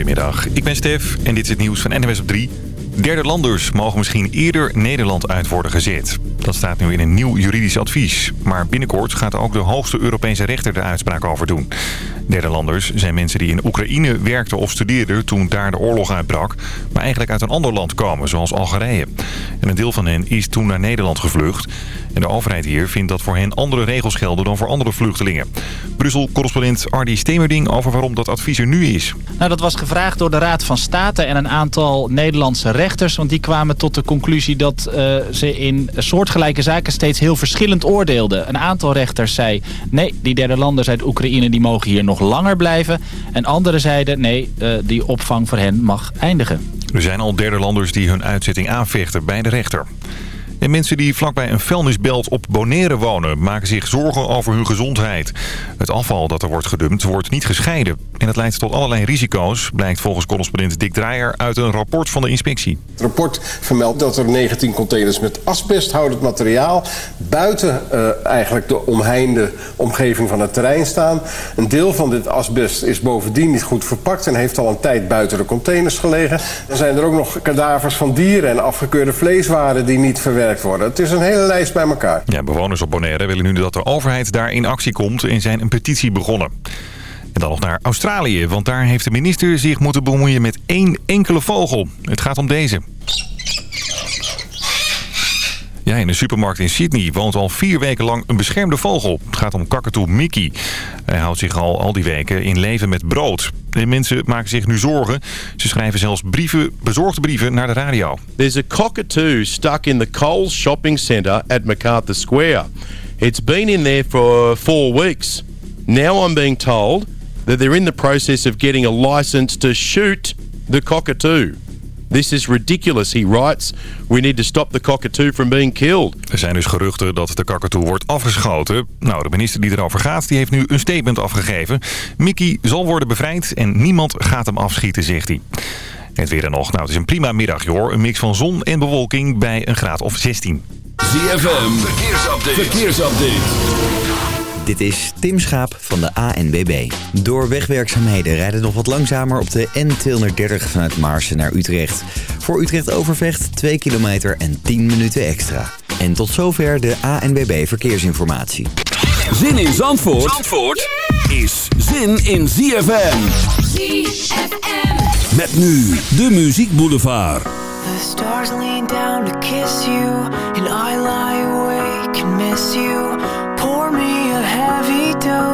Goedemiddag, ik ben Stef en dit is het nieuws van NWS op 3. Derde landers mogen misschien eerder Nederland uit worden gezet. Dat staat nu in een nieuw juridisch advies. Maar binnenkort gaat ook de hoogste Europese rechter de uitspraak over doen. Derde landers zijn mensen die in Oekraïne werkten of studeerden toen daar de oorlog uitbrak. Maar eigenlijk uit een ander land komen, zoals Algerije. En een deel van hen is toen naar Nederland gevlucht. En de overheid hier vindt dat voor hen andere regels gelden dan voor andere vluchtelingen. Brussel-correspondent Ardi Stemerding over waarom dat advies er nu is. Nou, dat was gevraagd door de Raad van State en een aantal Nederlandse rechters. Want die kwamen tot de conclusie dat uh, ze in soortgelijke zaken steeds heel verschillend oordeelden. Een aantal rechters zei, nee, die derde landers uit Oekraïne die mogen hier nog langer blijven. En anderen zeiden, nee, uh, die opvang voor hen mag eindigen. Er zijn al derde landers die hun uitzetting aanvechten bij de rechter. En mensen die vlakbij een vuilnisbelt op Bonaire wonen... maken zich zorgen over hun gezondheid. Het afval dat er wordt gedumpt wordt niet gescheiden. En dat leidt tot allerlei risico's... blijkt volgens correspondent Dick Draaier uit een rapport van de inspectie. Het rapport vermeldt dat er 19 containers met asbesthoudend materiaal... buiten uh, eigenlijk de omheinde omgeving van het terrein staan. Een deel van dit asbest is bovendien niet goed verpakt... en heeft al een tijd buiten de containers gelegen. Dan zijn er ook nog kadavers van dieren en afgekeurde vleeswaren die niet verwerkt Het is een hele lijst bij elkaar. Ja, bewoners op Bonaire willen nu dat de overheid daar in actie komt en zijn een petitie begonnen. En dan nog naar Australië, want daar heeft de minister zich moeten bemoeien met één enkele vogel. Het gaat om deze. Ja, in een supermarkt in Sydney woont al vier weken lang een beschermde vogel. Het gaat om kakatoe Mickey. Hij houdt zich al al die weken in leven met brood. De mensen maken zich nu zorgen. Ze schrijven zelfs brieven, bezorgde brieven naar de radio. There's a cockatoo stuck in the Coles shopping centre at MacArthur Square. It's been in there for four weeks. Now I'm being told that they're in the process of getting a license to shoot the cockatoo. This is ridiculous, he writes. We need to stop the cockatoo from being killed. Er zijn dus geruchten dat de kakatoe wordt afgeschoten. Nou, de minister die erover gaat, die heeft nu een statement afgegeven. Mickey zal worden bevrijd en niemand gaat hem afschieten, zegt hij. Het weer en nog. Nou, het is een prima middag, hoor. Een mix van zon en bewolking bij een graad of 16. ZFM, verkeersupdate. verkeersupdate. Dit is Tim Schaap van de ANBB. Door wegwerkzaamheden rijden nog wat langzamer op de N230 vanuit Maarsen naar Utrecht. Voor Utrecht Overvecht 2 kilometer en 10 minuten extra. En tot zover de ANBB Verkeersinformatie. Zin in Zandvoort, Zandvoort is zin in ZFM. ZFM. Met nu de Muziek Boulevard. The stars lean down to kiss you and I lie awake and miss you.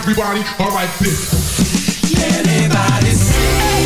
Everybody, all right, this. Anybody say,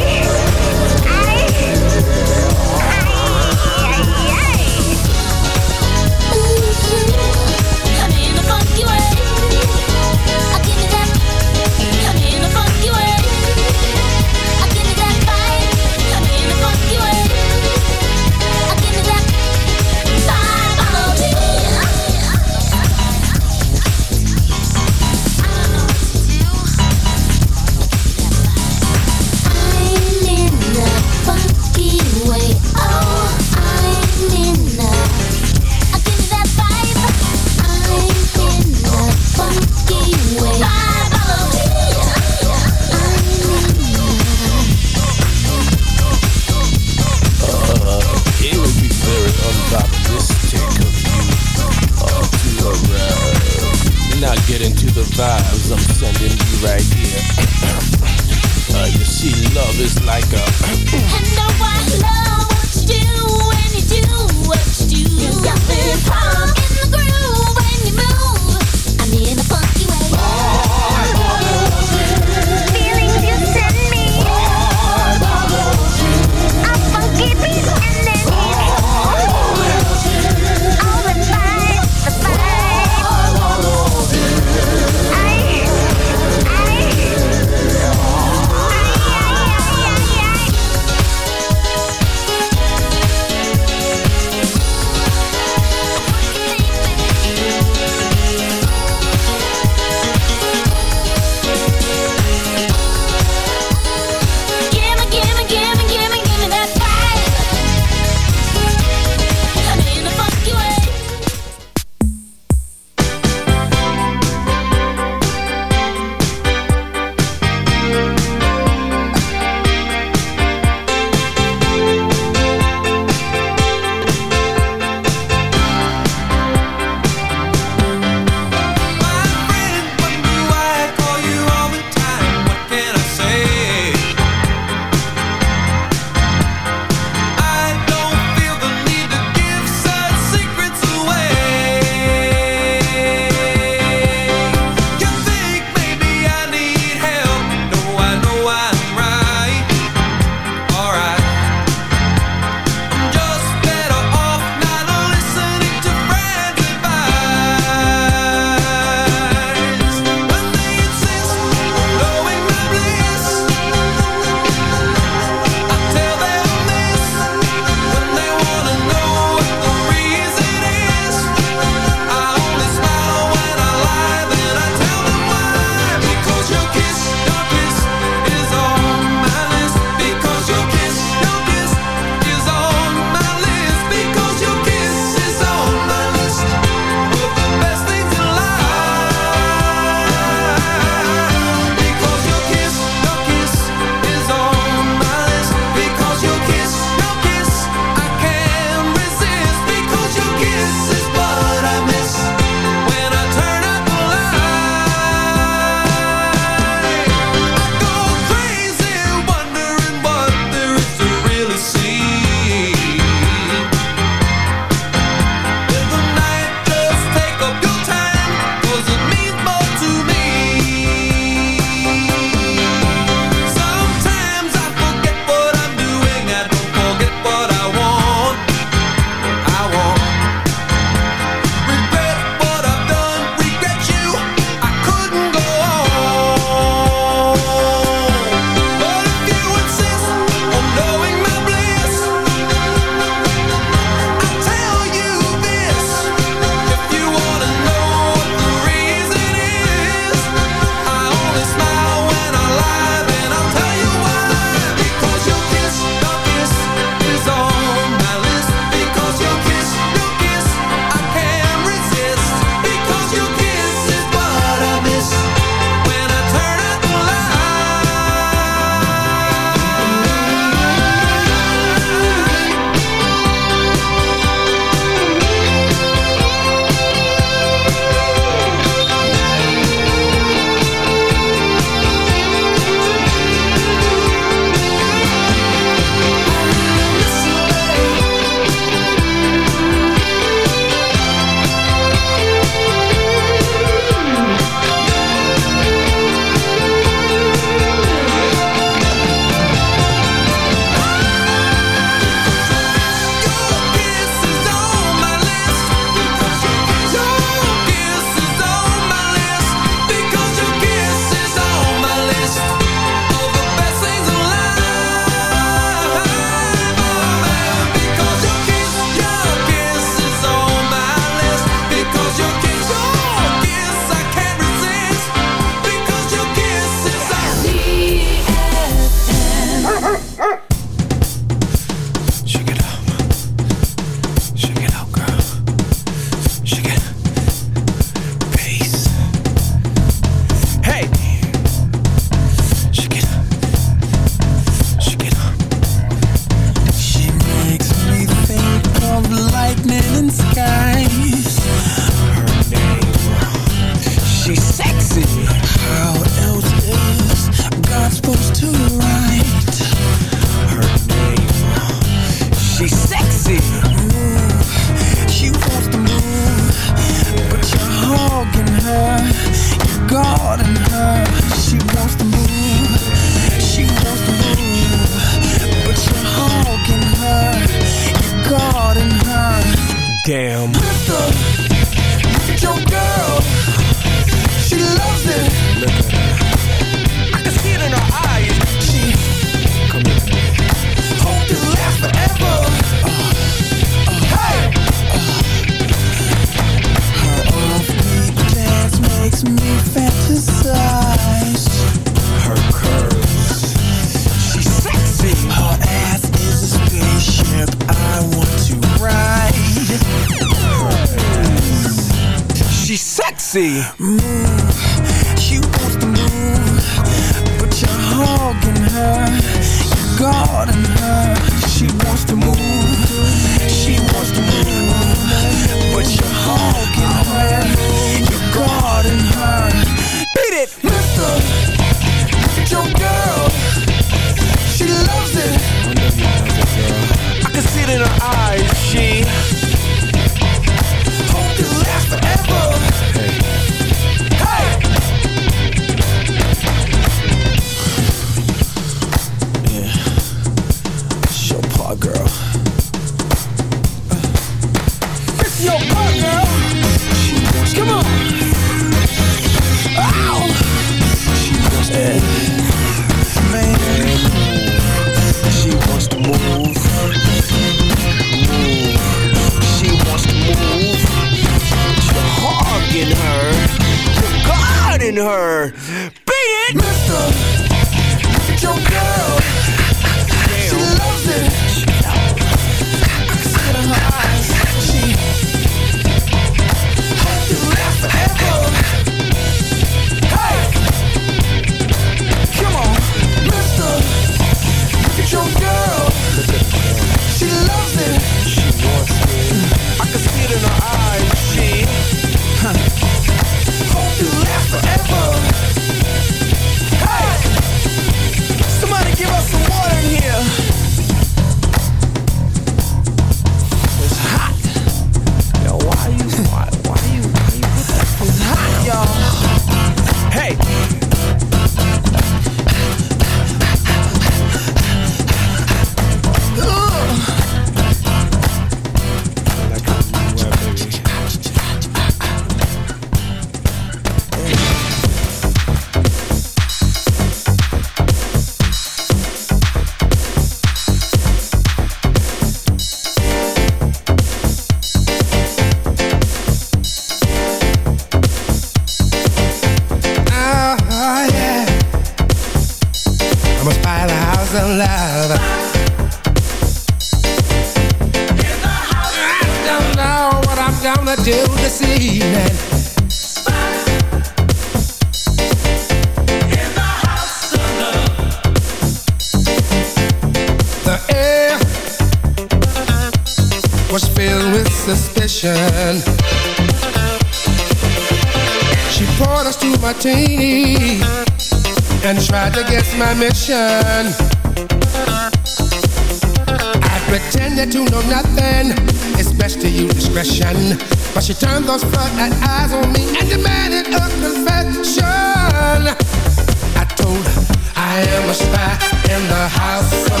In the house of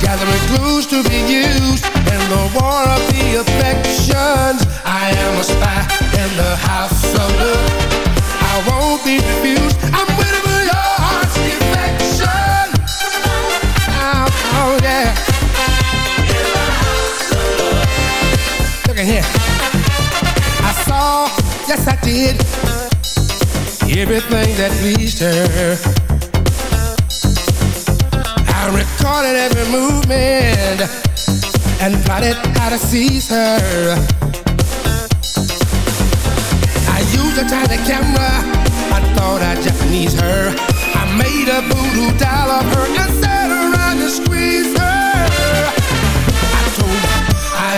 gathering clues to be used in the war of the affections. I am a spy in the house of. I won't be. I'm waiting for your heart's defection. Oh, yeah. Look at here. I saw, yes I did, everything that pleased her. I recorded every movement and plotted how to seize her. I used a tiny camera. I thought I'd Japanese her. I made a voodoo doll of her and sat around and squeezed her.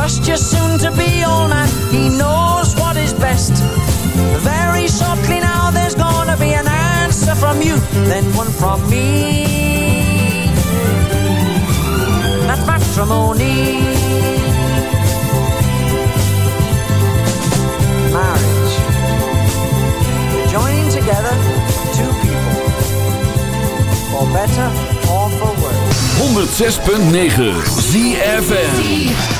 Trust your soon-to-be old man, he knows what is best. Very shortly now there's gonna be an answer from you, then one from me. That's matrimony. Marriage. Joining together two people. For better or for worse. 106.9 ZFM.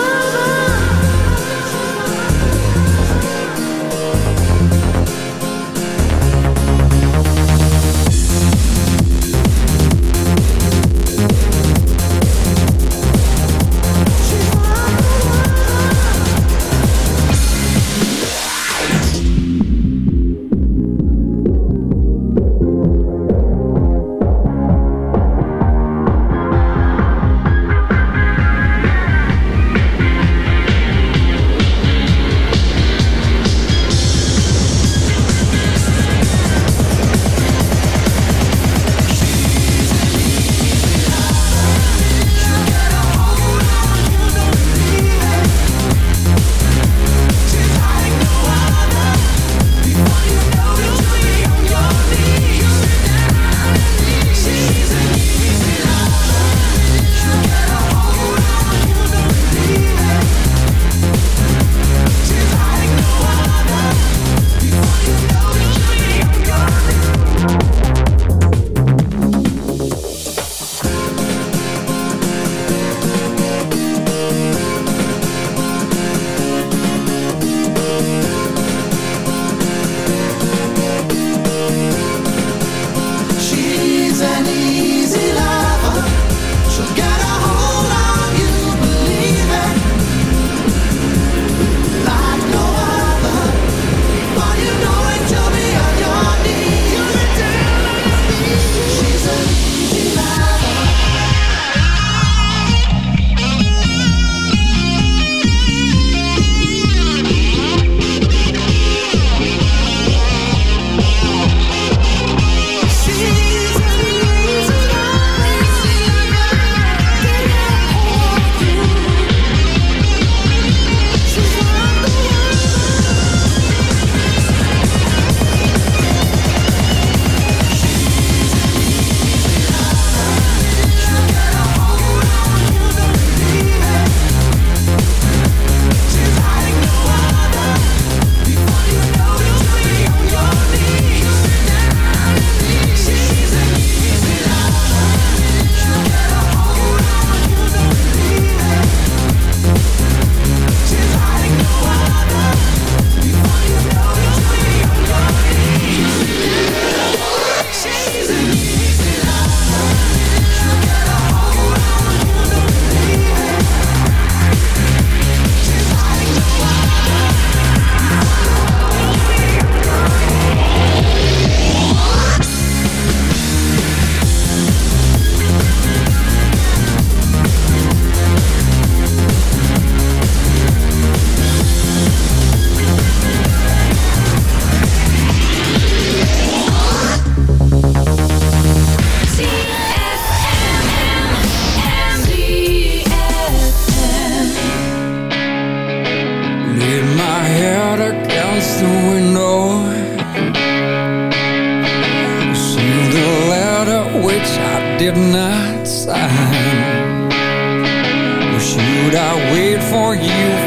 I wait for you.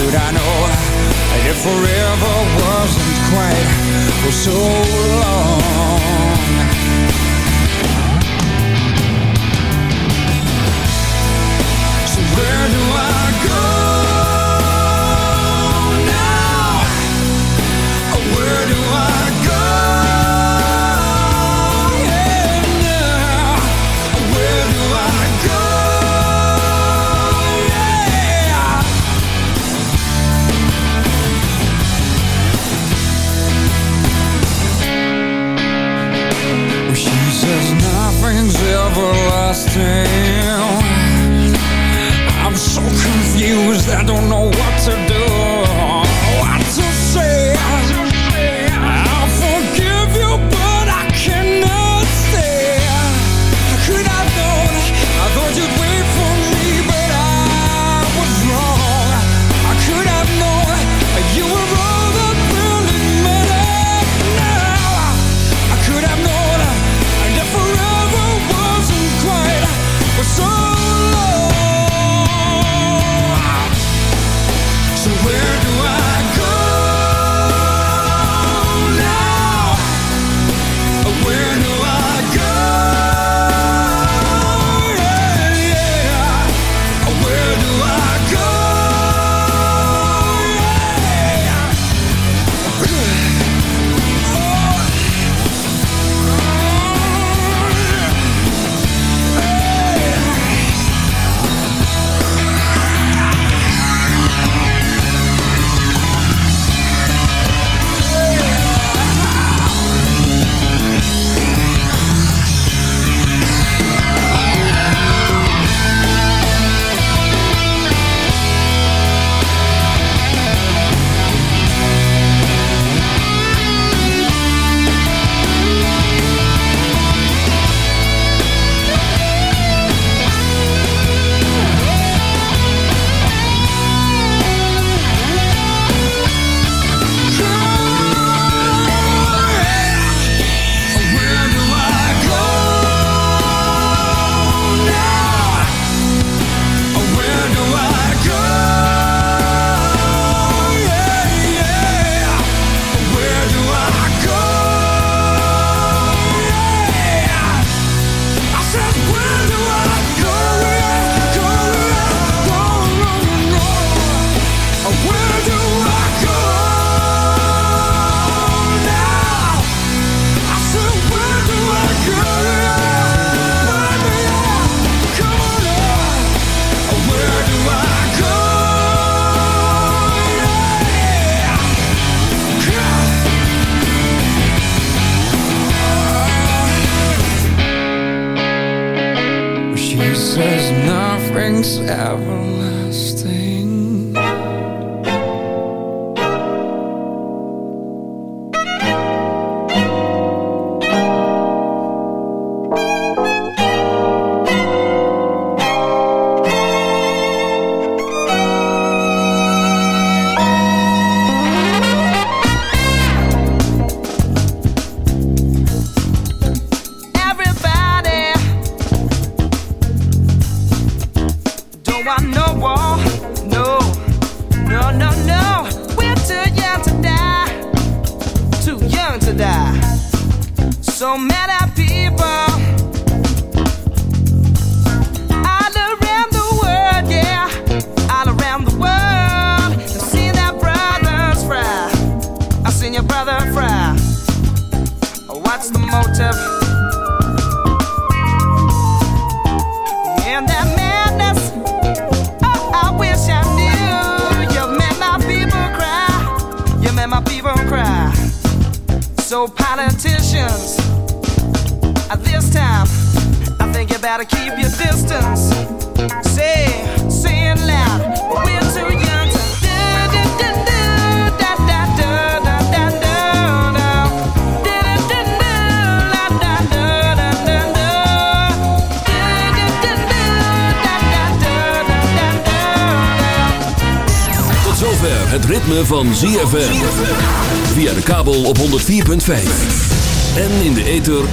could I know? That forever wasn't quite for so long brings everlasting.